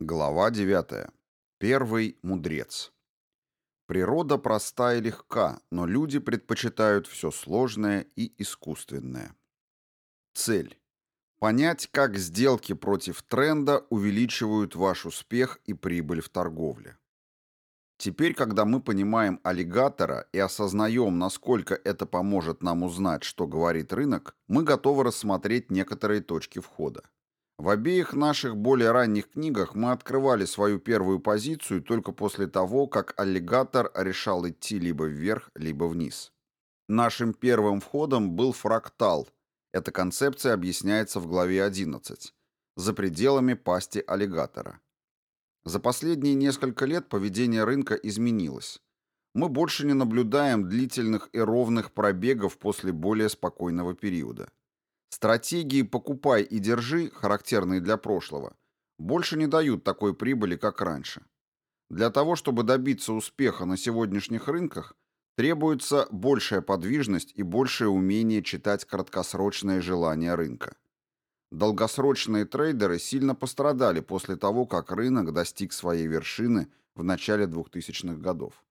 Глава 9. Первый мудрец. Природа проста и легка, но люди предпочитают все сложное и искусственное. Цель. Понять, как сделки против тренда увеличивают ваш успех и прибыль в торговле. Теперь, когда мы понимаем аллигатора и осознаем, насколько это поможет нам узнать, что говорит рынок, мы готовы рассмотреть некоторые точки входа. В обеих наших более ранних книгах мы открывали свою первую позицию только после того, как аллигатор решал идти либо вверх, либо вниз. Нашим первым входом был фрактал. Эта концепция объясняется в главе 11. За пределами пасти аллигатора. За последние несколько лет поведение рынка изменилось. Мы больше не наблюдаем длительных и ровных пробегов после более спокойного периода. Стратегии «покупай и держи», характерные для прошлого, больше не дают такой прибыли, как раньше. Для того, чтобы добиться успеха на сегодняшних рынках, требуется большая подвижность и большее умение читать краткосрочные желания рынка. Долгосрочные трейдеры сильно пострадали после того, как рынок достиг своей вершины в начале 2000-х годов.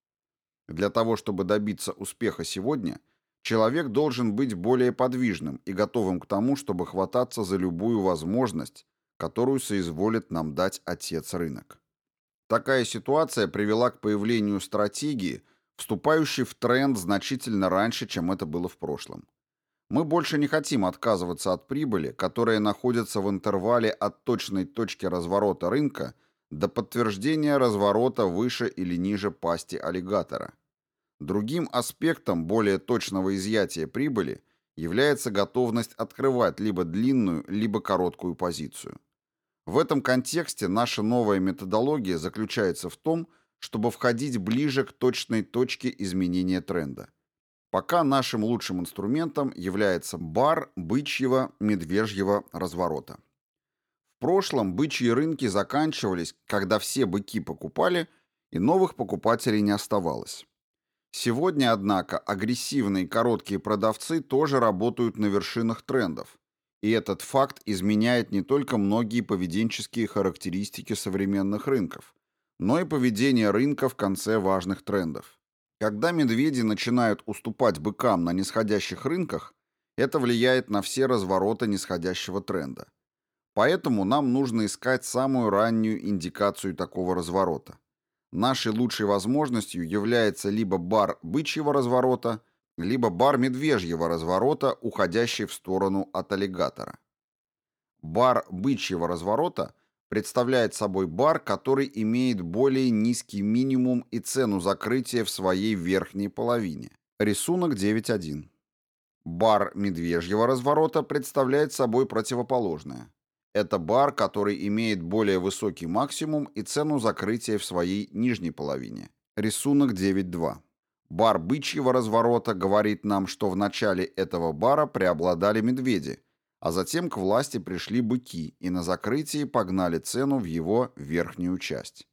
Для того, чтобы добиться успеха сегодня – Человек должен быть более подвижным и готовым к тому, чтобы хвататься за любую возможность, которую соизволит нам дать отец-рынок. Такая ситуация привела к появлению стратегии, вступающей в тренд значительно раньше, чем это было в прошлом. Мы больше не хотим отказываться от прибыли, которая находится в интервале от точной точки разворота рынка до подтверждения разворота выше или ниже пасти аллигатора. Другим аспектом более точного изъятия прибыли является готовность открывать либо длинную, либо короткую позицию. В этом контексте наша новая методология заключается в том, чтобы входить ближе к точной точке изменения тренда. Пока нашим лучшим инструментом является бар бычьего медвежьего разворота. В прошлом бычьи рынки заканчивались, когда все быки покупали, и новых покупателей не оставалось. Сегодня, однако, агрессивные короткие продавцы тоже работают на вершинах трендов. И этот факт изменяет не только многие поведенческие характеристики современных рынков, но и поведение рынка в конце важных трендов. Когда медведи начинают уступать быкам на нисходящих рынках, это влияет на все развороты нисходящего тренда. Поэтому нам нужно искать самую раннюю индикацию такого разворота. Нашей лучшей возможностью является либо бар бычьего разворота, либо бар медвежьего разворота, уходящий в сторону от аллигатора. Бар бычьего разворота представляет собой бар, который имеет более низкий минимум и цену закрытия в своей верхней половине. Рисунок 9.1. Бар медвежьего разворота представляет собой противоположное. Это бар, который имеет более высокий максимум и цену закрытия в своей нижней половине. Рисунок 9.2. Бар бычьего разворота говорит нам, что в начале этого бара преобладали медведи, а затем к власти пришли быки и на закрытии погнали цену в его верхнюю часть.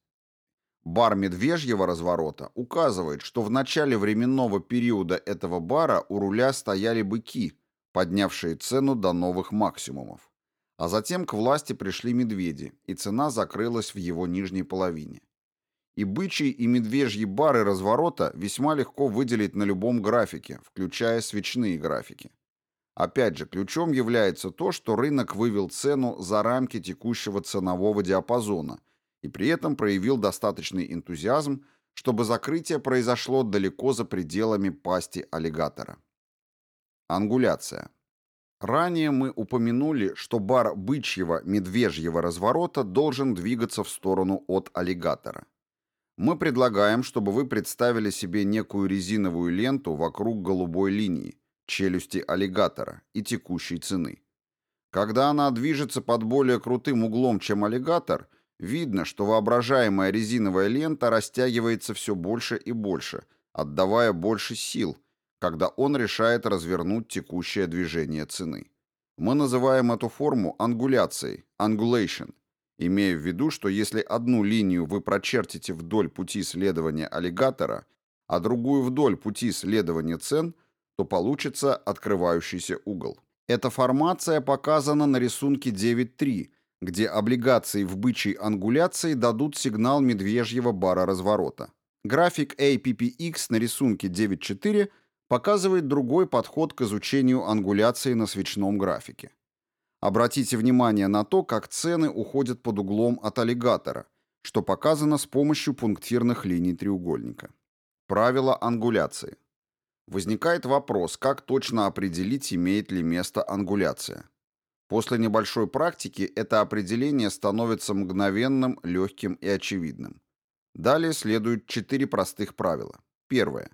Бар медвежьего разворота указывает, что в начале временного периода этого бара у руля стояли быки, поднявшие цену до новых максимумов. А затем к власти пришли медведи, и цена закрылась в его нижней половине. И бычий и медвежьи бары разворота весьма легко выделить на любом графике, включая свечные графики. Опять же, ключом является то, что рынок вывел цену за рамки текущего ценового диапазона и при этом проявил достаточный энтузиазм, чтобы закрытие произошло далеко за пределами пасти аллигатора. Ангуляция. Ранее мы упомянули, что бар бычьего медвежьего разворота должен двигаться в сторону от аллигатора. Мы предлагаем, чтобы вы представили себе некую резиновую ленту вокруг голубой линии, челюсти аллигатора и текущей цены. Когда она движется под более крутым углом, чем аллигатор, видно, что воображаемая резиновая лента растягивается все больше и больше, отдавая больше сил, когда он решает развернуть текущее движение цены. Мы называем эту форму ангуляцией, angulation, имея в виду, что если одну линию вы прочертите вдоль пути следования аллигатора, а другую вдоль пути следования цен, то получится открывающийся угол. Эта формация показана на рисунке 9.3, где облигации в бычьей ангуляции дадут сигнал медвежьего бара разворота. График APPX на рисунке 9.4 показывает другой подход к изучению ангуляции на свечном графике. Обратите внимание на то, как цены уходят под углом от аллигатора, что показано с помощью пунктирных линий треугольника. Правило ангуляции. Возникает вопрос, как точно определить, имеет ли место ангуляция. После небольшой практики это определение становится мгновенным, легким и очевидным. Далее следуют четыре простых правила. Первое.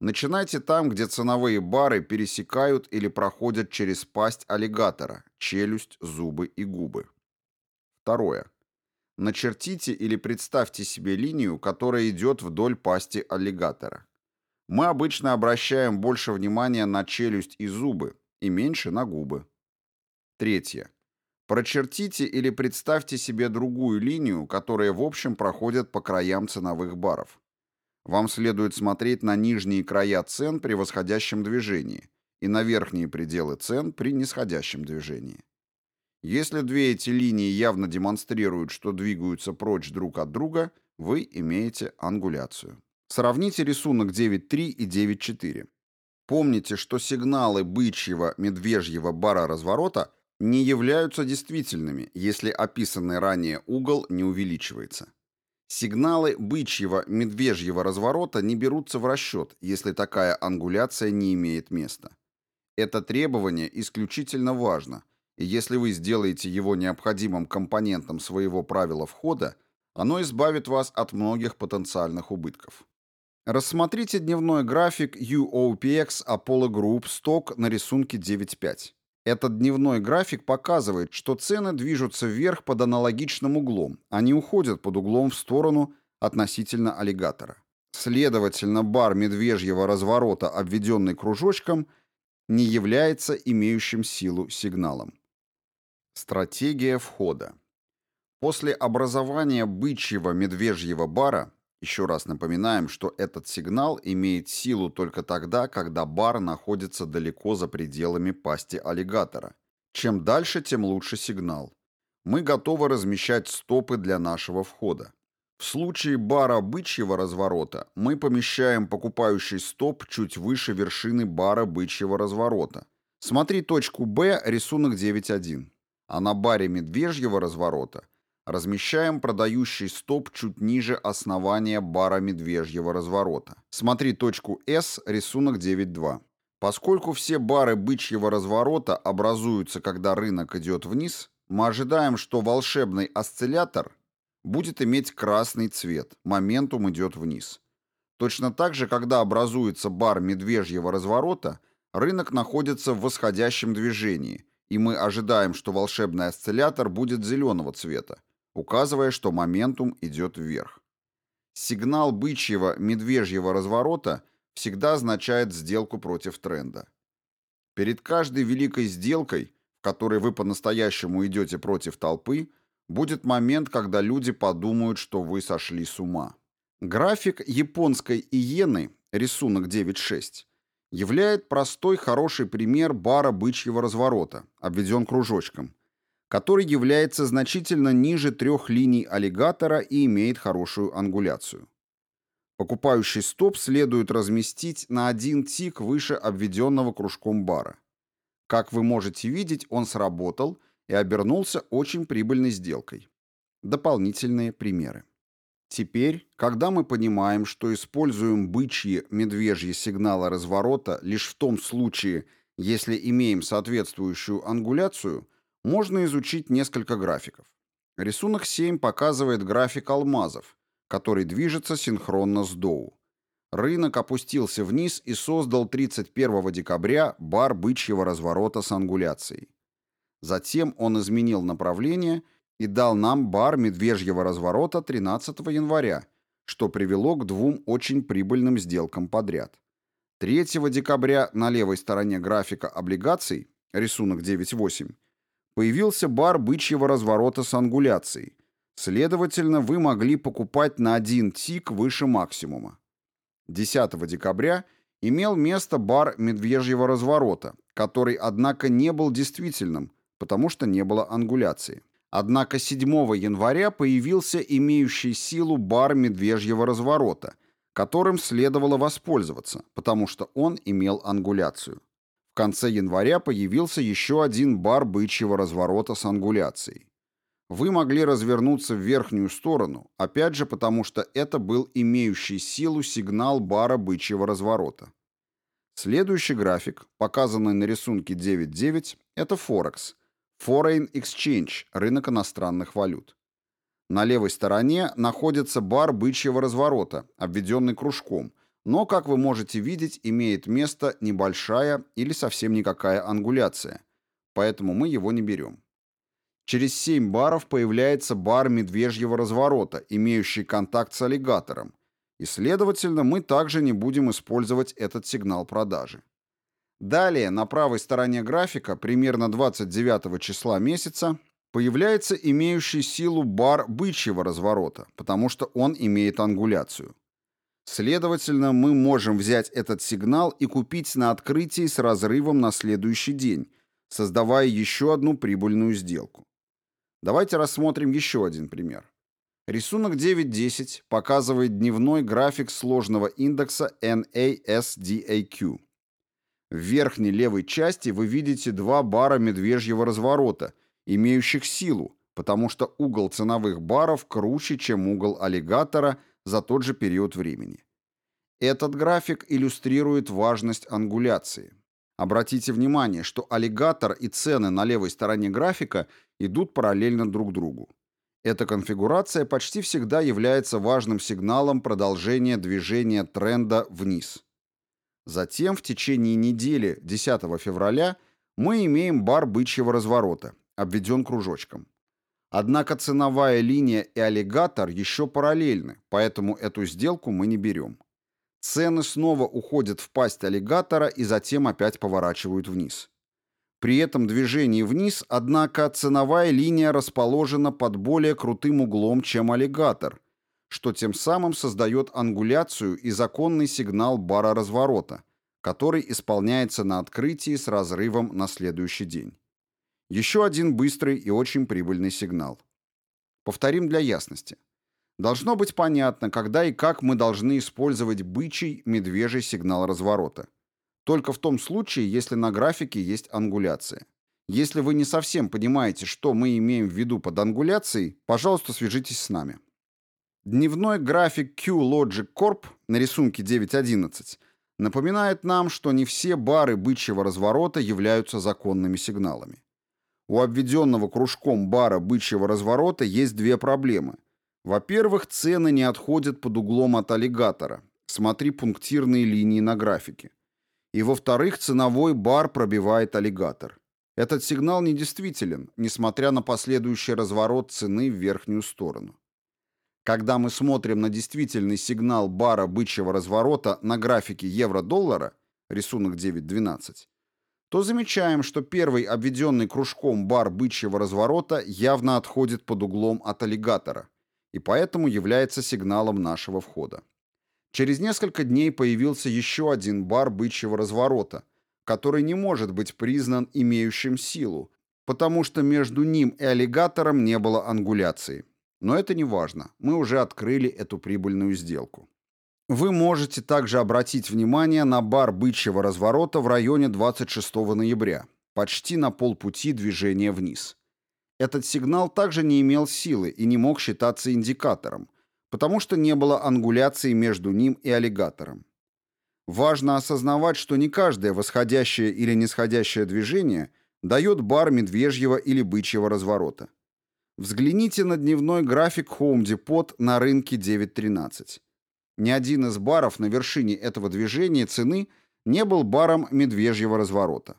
Начинайте там, где ценовые бары пересекают или проходят через пасть аллигатора, челюсть, зубы и губы. Второе. Начертите или представьте себе линию, которая идет вдоль пасти аллигатора. Мы обычно обращаем больше внимания на челюсть и зубы и меньше на губы. Третье. Прочертите или представьте себе другую линию, которая в общем проходит по краям ценовых баров. Вам следует смотреть на нижние края цен при восходящем движении и на верхние пределы цен при нисходящем движении. Если две эти линии явно демонстрируют, что двигаются прочь друг от друга, вы имеете ангуляцию. Сравните рисунок 9.3 и 9.4. Помните, что сигналы бычьего медвежьего бара разворота не являются действительными, если описанный ранее угол не увеличивается. Сигналы бычьего медвежьего разворота не берутся в расчет, если такая ангуляция не имеет места. Это требование исключительно важно – и если вы сделаете его необходимым компонентом своего правила входа, оно избавит вас от многих потенциальных убытков. Рассмотрите дневной график UOPX Apollo Group Stock на рисунке 9.5. Этот дневной график показывает, что цены движутся вверх под аналогичным углом, они уходят под углом в сторону относительно аллигатора. Следовательно, бар медвежьего разворота, обведенный кружочком, не является имеющим силу сигналом. Стратегия входа. После образования бычьего медвежьего бара, еще раз напоминаем, что этот сигнал имеет силу только тогда, когда бар находится далеко за пределами пасти аллигатора. Чем дальше, тем лучше сигнал. Мы готовы размещать стопы для нашего входа. В случае бара бычьего разворота мы помещаем покупающий стоп чуть выше вершины бара бычьего разворота. Смотри точку B, рисунок 9.1 а на баре медвежьего разворота размещаем продающий стоп чуть ниже основания бара медвежьего разворота. Смотри точку S, рисунок 9.2. Поскольку все бары бычьего разворота образуются, когда рынок идет вниз, мы ожидаем, что волшебный осциллятор будет иметь красный цвет, моментум идет вниз. Точно так же, когда образуется бар медвежьего разворота, рынок находится в восходящем движении – и мы ожидаем, что волшебный осциллятор будет зеленого цвета, указывая, что моментум идет вверх. Сигнал бычьего медвежьего разворота всегда означает сделку против тренда. Перед каждой великой сделкой, в которой вы по-настоящему идете против толпы, будет момент, когда люди подумают, что вы сошли с ума. График японской иены, рисунок 9.6, являет простой хороший пример бара бычьего разворота, обведен кружочком, который является значительно ниже трех линий аллигатора и имеет хорошую ангуляцию. Покупающий стоп следует разместить на один тик выше обведенного кружком бара. Как вы можете видеть, он сработал и обернулся очень прибыльной сделкой. Дополнительные примеры. Теперь, когда мы понимаем, что используем бычьи медвежьи сигналы разворота лишь в том случае, если имеем соответствующую ангуляцию, можно изучить несколько графиков. Рисунок 7 показывает график алмазов, который движется синхронно с Доу. Рынок опустился вниз и создал 31 декабря бар бычьего разворота с ангуляцией. Затем он изменил направление и дал нам бар медвежьего разворота 13 января, что привело к двум очень прибыльным сделкам подряд. 3 декабря на левой стороне графика облигаций, рисунок 9.8, появился бар бычьего разворота с ангуляцией. Следовательно, вы могли покупать на один тик выше максимума. 10 декабря имел место бар медвежьего разворота, который, однако, не был действительным, потому что не было ангуляции. Однако 7 января появился имеющий силу бар медвежьего разворота, которым следовало воспользоваться, потому что он имел ангуляцию. В конце января появился еще один бар бычьего разворота с ангуляцией. Вы могли развернуться в верхнюю сторону, опять же потому, что это был имеющий силу сигнал бара бычьего разворота. Следующий график, показанный на рисунке 9.9, это Форекс – Foreign Exchange – рынок иностранных валют. На левой стороне находится бар бычьего разворота, обведенный кружком, но, как вы можете видеть, имеет место небольшая или совсем никакая ангуляция, поэтому мы его не берем. Через 7 баров появляется бар медвежьего разворота, имеющий контакт с аллигатором, и, следовательно, мы также не будем использовать этот сигнал продажи. Далее, на правой стороне графика, примерно 29 числа месяца, появляется имеющий силу бар бычьего разворота, потому что он имеет ангуляцию. Следовательно, мы можем взять этот сигнал и купить на открытии с разрывом на следующий день, создавая еще одну прибыльную сделку. Давайте рассмотрим еще один пример. Рисунок 9.10 показывает дневной график сложного индекса NASDAQ. В верхней левой части вы видите два бара медвежьего разворота, имеющих силу, потому что угол ценовых баров круче, чем угол аллигатора за тот же период времени. Этот график иллюстрирует важность ангуляции. Обратите внимание, что аллигатор и цены на левой стороне графика идут параллельно друг другу. Эта конфигурация почти всегда является важным сигналом продолжения движения тренда вниз. Затем в течение недели 10 февраля мы имеем бар бычьего разворота, обведен кружочком. Однако ценовая линия и аллигатор еще параллельны, поэтому эту сделку мы не берем. Цены снова уходят в пасть аллигатора и затем опять поворачивают вниз. При этом движении вниз, однако, ценовая линия расположена под более крутым углом, чем аллигатор, что тем самым создает ангуляцию и законный сигнал бара разворота, который исполняется на открытии с разрывом на следующий день. Еще один быстрый и очень прибыльный сигнал. Повторим для ясности. Должно быть понятно, когда и как мы должны использовать бычий, медвежий сигнал разворота. Только в том случае, если на графике есть ангуляция. Если вы не совсем понимаете, что мы имеем в виду под ангуляцией, пожалуйста, свяжитесь с нами. Дневной график Q-Logic Corp на рисунке 9.11 напоминает нам, что не все бары бычьего разворота являются законными сигналами. У обведенного кружком бара бычьего разворота есть две проблемы. Во-первых, цены не отходят под углом от аллигатора. Смотри пунктирные линии на графике. И во-вторых, ценовой бар пробивает аллигатор. Этот сигнал недействителен, несмотря на последующий разворот цены в верхнюю сторону. Когда мы смотрим на действительный сигнал бара бычьего разворота на графике евро-доллара, рисунок 9.12, то замечаем, что первый обведенный кружком бар бычьего разворота явно отходит под углом от аллигатора и поэтому является сигналом нашего входа. Через несколько дней появился еще один бар бычьего разворота, который не может быть признан имеющим силу, потому что между ним и аллигатором не было ангуляции. Но это не важно, мы уже открыли эту прибыльную сделку. Вы можете также обратить внимание на бар бычьего разворота в районе 26 ноября, почти на полпути движения вниз. Этот сигнал также не имел силы и не мог считаться индикатором, потому что не было ангуляции между ним и аллигатором. Важно осознавать, что не каждое восходящее или нисходящее движение дает бар медвежьего или бычьего разворота. Взгляните на дневной график Home Depot на рынке 9.13. Ни один из баров на вершине этого движения цены не был баром медвежьего разворота.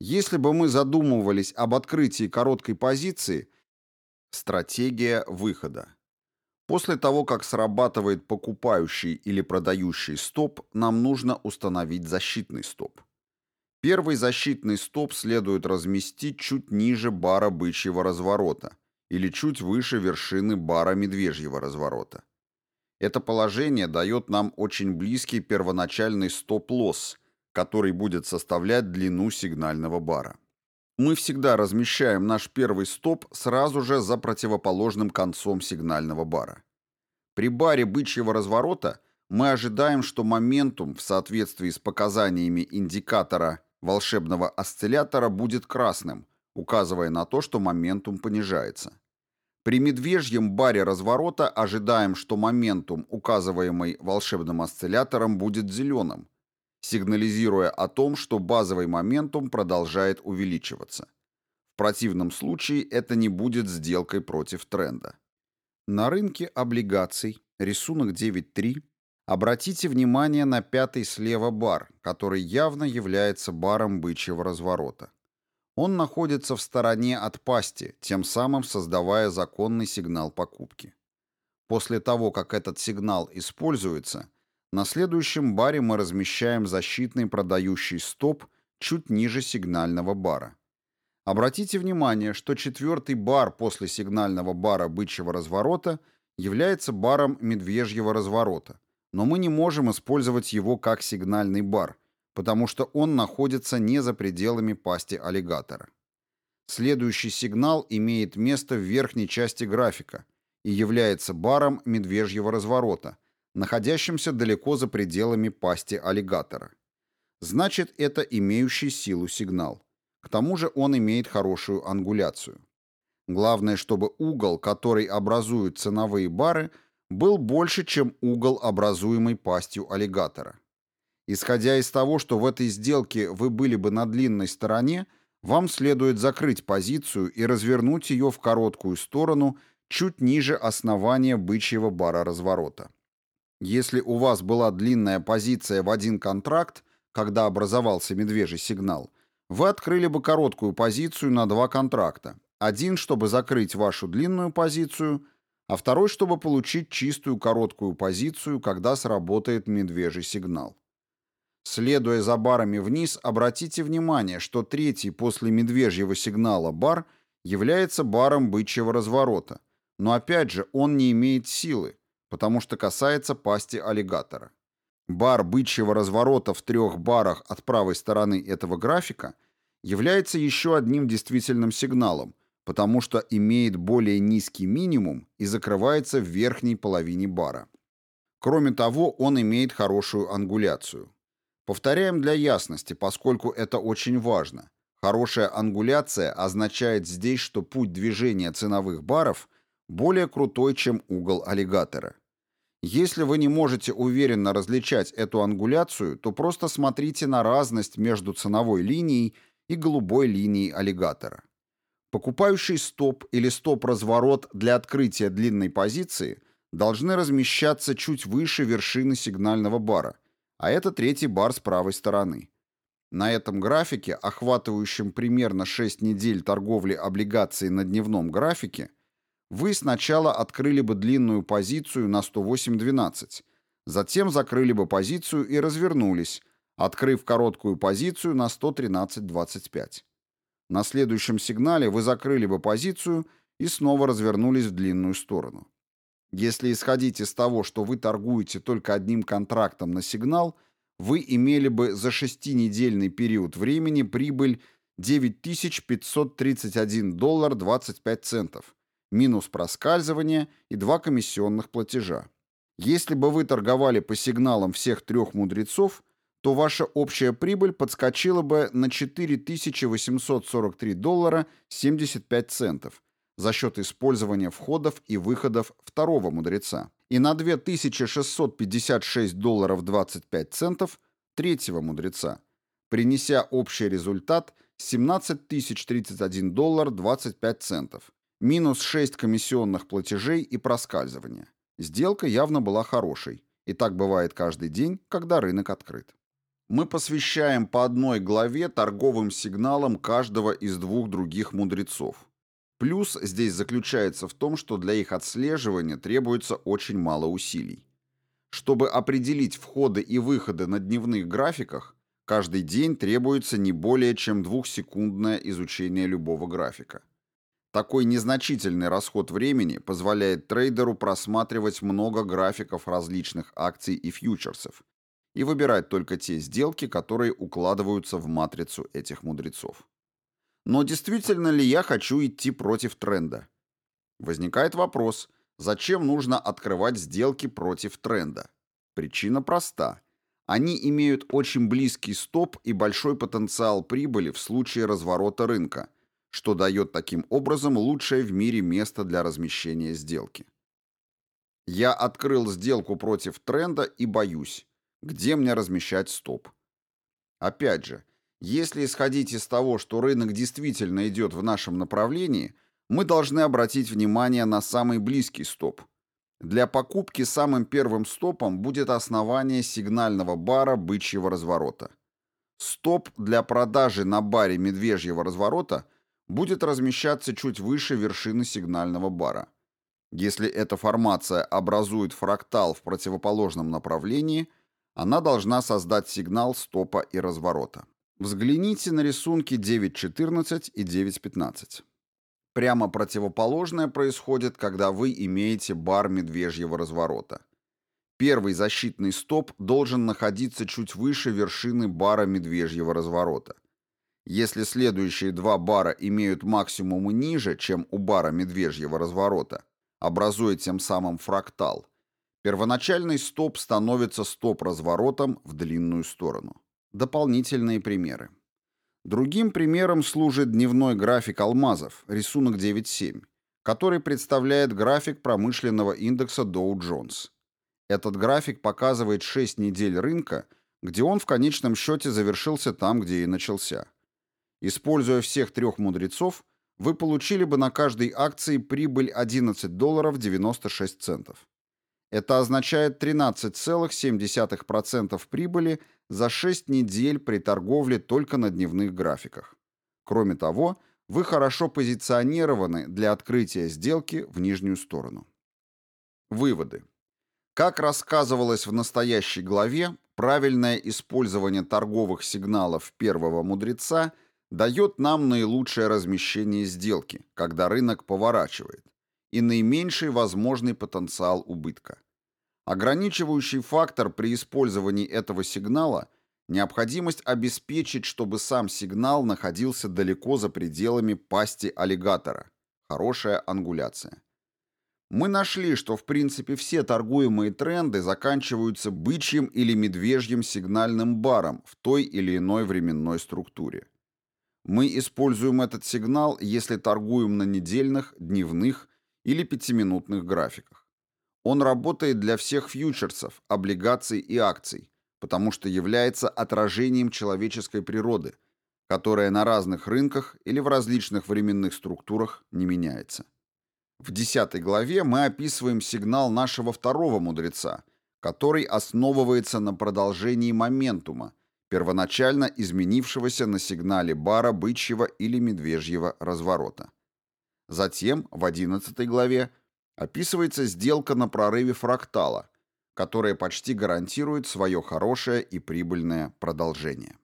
Если бы мы задумывались об открытии короткой позиции, стратегия выхода. После того, как срабатывает покупающий или продающий стоп, нам нужно установить защитный стоп. Первый защитный стоп следует разместить чуть ниже бара бычьего разворота – или чуть выше вершины бара медвежьего разворота. Это положение дает нам очень близкий первоначальный стоп-лосс, который будет составлять длину сигнального бара. Мы всегда размещаем наш первый стоп сразу же за противоположным концом сигнального бара. При баре бычьего разворота мы ожидаем, что моментум в соответствии с показаниями индикатора волшебного осциллятора будет красным, указывая на то, что моментум понижается. При медвежьем баре разворота ожидаем, что моментум, указываемый волшебным осциллятором, будет зеленым, сигнализируя о том, что базовый моментум продолжает увеличиваться. В противном случае это не будет сделкой против тренда. На рынке облигаций, рисунок 9.3, обратите внимание на пятый слева бар, который явно является баром бычьего разворота. Он находится в стороне от пасти, тем самым создавая законный сигнал покупки. После того, как этот сигнал используется, на следующем баре мы размещаем защитный продающий стоп чуть ниже сигнального бара. Обратите внимание, что четвертый бар после сигнального бара бычьего разворота является баром медвежьего разворота, но мы не можем использовать его как сигнальный бар, потому что он находится не за пределами пасти аллигатора. Следующий сигнал имеет место в верхней части графика и является баром медвежьего разворота, находящимся далеко за пределами пасти аллигатора. Значит, это имеющий силу сигнал. К тому же он имеет хорошую ангуляцию. Главное, чтобы угол, который образуют ценовые бары, был больше, чем угол, образуемый пастью аллигатора. Исходя из того, что в этой сделке вы были бы на длинной стороне, вам следует закрыть позицию и развернуть ее в короткую сторону чуть ниже основания бычьего бара разворота. Если у вас была длинная позиция в один контракт, когда образовался медвежий сигнал, вы открыли бы короткую позицию на два контракта. Один, чтобы закрыть вашу длинную позицию, а второй, чтобы получить чистую короткую позицию, когда сработает медвежий сигнал. Следуя за барами вниз, обратите внимание, что третий после медвежьего сигнала бар является баром бычьего разворота, но опять же он не имеет силы, потому что касается пасти аллигатора. Бар бычьего разворота в трех барах от правой стороны этого графика является еще одним действительным сигналом, потому что имеет более низкий минимум и закрывается в верхней половине бара. Кроме того, он имеет хорошую ангуляцию. Повторяем для ясности, поскольку это очень важно. Хорошая ангуляция означает здесь, что путь движения ценовых баров более крутой, чем угол аллигатора. Если вы не можете уверенно различать эту ангуляцию, то просто смотрите на разность между ценовой линией и голубой линией аллигатора. Покупающий стоп или стоп-разворот для открытия длинной позиции должны размещаться чуть выше вершины сигнального бара, а это третий бар с правой стороны. На этом графике, охватывающем примерно 6 недель торговли облигаций на дневном графике, вы сначала открыли бы длинную позицию на 108.12, затем закрыли бы позицию и развернулись, открыв короткую позицию на 113.25. На следующем сигнале вы закрыли бы позицию и снова развернулись в длинную сторону. Если исходить из того, что вы торгуете только одним контрактом на сигнал, вы имели бы за шестинедельный период времени прибыль 9531 доллар 25 центов, минус проскальзывание и два комиссионных платежа. Если бы вы торговали по сигналам всех трех мудрецов, то ваша общая прибыль подскочила бы на 4843 доллара 75 центов за счет использования входов и выходов второго мудреца и на 2656 долларов 25 центов третьего мудреца, принеся общий результат 17031 доллар 25 центов Минус 6 комиссионных платежей и проскальзывания. Сделка явно была хорошей. И так бывает каждый день, когда рынок открыт. Мы посвящаем по одной главе торговым сигналам каждого из двух других мудрецов. Плюс здесь заключается в том, что для их отслеживания требуется очень мало усилий. Чтобы определить входы и выходы на дневных графиках, каждый день требуется не более чем двухсекундное изучение любого графика. Такой незначительный расход времени позволяет трейдеру просматривать много графиков различных акций и фьючерсов и выбирать только те сделки, которые укладываются в матрицу этих мудрецов. Но действительно ли я хочу идти против тренда? Возникает вопрос, зачем нужно открывать сделки против тренда? Причина проста. Они имеют очень близкий стоп и большой потенциал прибыли в случае разворота рынка, что дает таким образом лучшее в мире место для размещения сделки. Я открыл сделку против тренда и боюсь, где мне размещать стоп. Опять же, если исходить из того, что рынок действительно идет в нашем направлении, мы должны обратить внимание на самый близкий стоп. Для покупки самым первым стопом будет основание сигнального бара бычьего разворота. Стоп для продажи на баре медвежьего разворота будет размещаться чуть выше вершины сигнального бара. Если эта формация образует фрактал в противоположном направлении, она должна создать сигнал стопа и разворота. Взгляните на рисунки 9.14 и 9.15. Прямо противоположное происходит, когда вы имеете бар медвежьего разворота. Первый защитный стоп должен находиться чуть выше вершины бара медвежьего разворота. Если следующие два бара имеют максимумы ниже, чем у бара медвежьего разворота, образуя тем самым фрактал, первоначальный стоп становится стоп-разворотом в длинную сторону. Дополнительные примеры. Другим примером служит дневной график алмазов, рисунок 9.7, который представляет график промышленного индекса Dow Jones. Этот график показывает 6 недель рынка, где он в конечном счете завершился там, где и начался. Используя всех трех мудрецов, вы получили бы на каждой акции прибыль 11 долларов 96 центов. Это означает 13,7% прибыли за 6 недель при торговле только на дневных графиках. Кроме того, вы хорошо позиционированы для открытия сделки в нижнюю сторону. Выводы. Как рассказывалось в настоящей главе, правильное использование торговых сигналов первого мудреца дает нам наилучшее размещение сделки, когда рынок поворачивает, и наименьший возможный потенциал убытка. Ограничивающий фактор при использовании этого сигнала – необходимость обеспечить, чтобы сам сигнал находился далеко за пределами пасти аллигатора. Хорошая ангуляция. Мы нашли, что в принципе все торгуемые тренды заканчиваются бычьим или медвежьим сигнальным баром в той или иной временной структуре. Мы используем этот сигнал, если торгуем на недельных, дневных или пятиминутных графиках. Он работает для всех фьючерсов, облигаций и акций, потому что является отражением человеческой природы, которая на разных рынках или в различных временных структурах не меняется. В 10 главе мы описываем сигнал нашего второго мудреца, который основывается на продолжении моментума, первоначально изменившегося на сигнале бара бычьего или медвежьего разворота. Затем, в 11 главе, описывается сделка на прорыве фрактала, которая почти гарантирует свое хорошее и прибыльное продолжение.